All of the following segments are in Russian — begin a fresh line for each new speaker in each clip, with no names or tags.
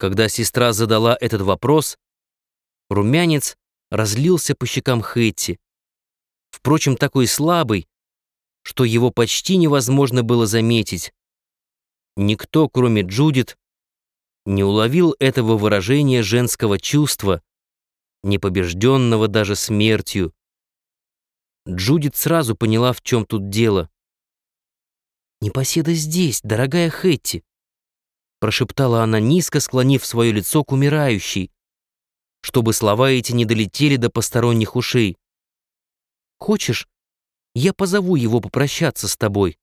Когда сестра задала этот вопрос, румянец разлился по щекам Хэтти. Впрочем, такой слабый, что его почти невозможно было заметить. Никто, кроме Джудит, не уловил этого выражения женского чувства, не побежденного даже смертью. Джудит сразу поняла, в чем тут дело. «Непоседа здесь, дорогая Хэтти», прошептала она низко, склонив свое лицо к умирающей, чтобы слова эти не долетели до посторонних ушей. «Хочешь, я позову его попрощаться с тобой?»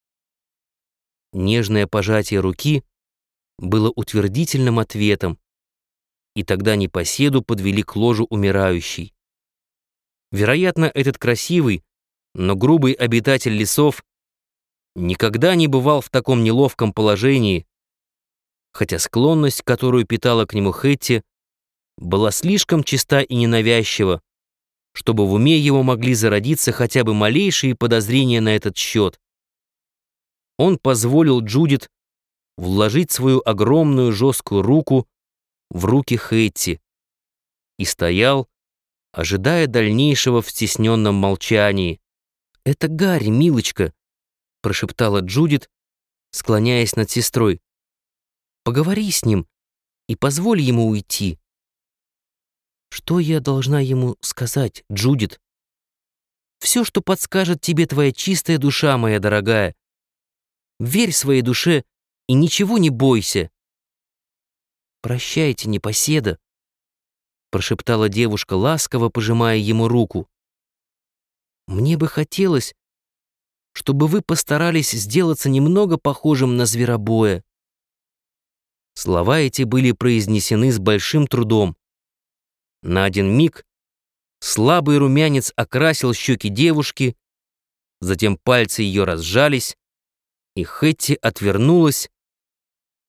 Нежное пожатие руки было утвердительным ответом, и тогда непоседу подвели к ложу умирающей. Вероятно, этот красивый, но грубый обитатель лесов никогда не бывал в таком неловком положении, хотя склонность, которую питала к нему Хэтти, была слишком чиста и ненавязчива, чтобы в уме его могли зародиться хотя бы малейшие подозрения на этот счет. Он позволил Джудит вложить свою огромную жесткую руку в руки Хэтти и стоял, ожидая дальнейшего в стесненном молчании. «Это Гарри, милочка», — прошептала Джудит, склоняясь над сестрой. Поговори с ним и позволь ему уйти. Что я должна ему сказать, Джудит? Все, что подскажет тебе твоя чистая душа, моя дорогая. Верь своей душе и ничего не бойся. Прощайте, непоседа, прошептала девушка ласково, пожимая ему руку. Мне бы хотелось, чтобы вы постарались сделаться немного похожим на зверобоя. Слова эти были произнесены с большим трудом. На один миг слабый румянец окрасил щеки девушки, затем пальцы ее разжались, и Хэтти отвернулась,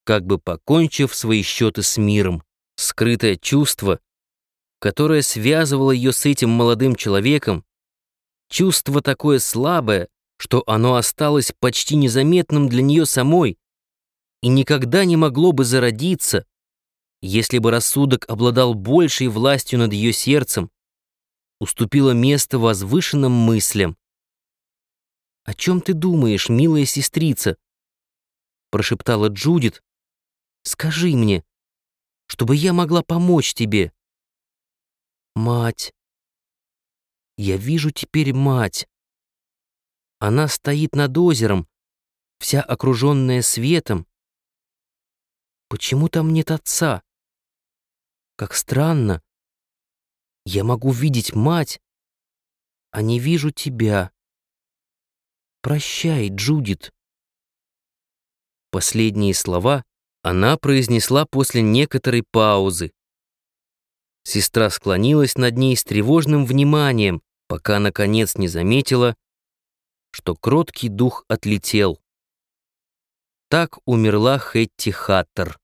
как бы покончив свои счеты с миром. Скрытое чувство, которое связывало ее с этим молодым человеком, чувство такое слабое, что оно осталось почти незаметным для нее самой, и никогда не могло бы зародиться, если бы рассудок обладал большей властью над ее сердцем, уступило место возвышенным мыслям. «О чем ты думаешь, милая сестрица?» прошептала Джудит. «Скажи мне, чтобы я могла помочь тебе». «Мать! Я вижу теперь мать. Она стоит над озером, вся окруженная светом, Почему там нет отца? Как странно. Я могу видеть мать, а не вижу тебя. Прощай, Джудит. Последние слова она произнесла после некоторой паузы. Сестра склонилась над ней с тревожным вниманием, пока, наконец, не заметила, что кроткий дух отлетел. Так умерла Хэтти Хаттер.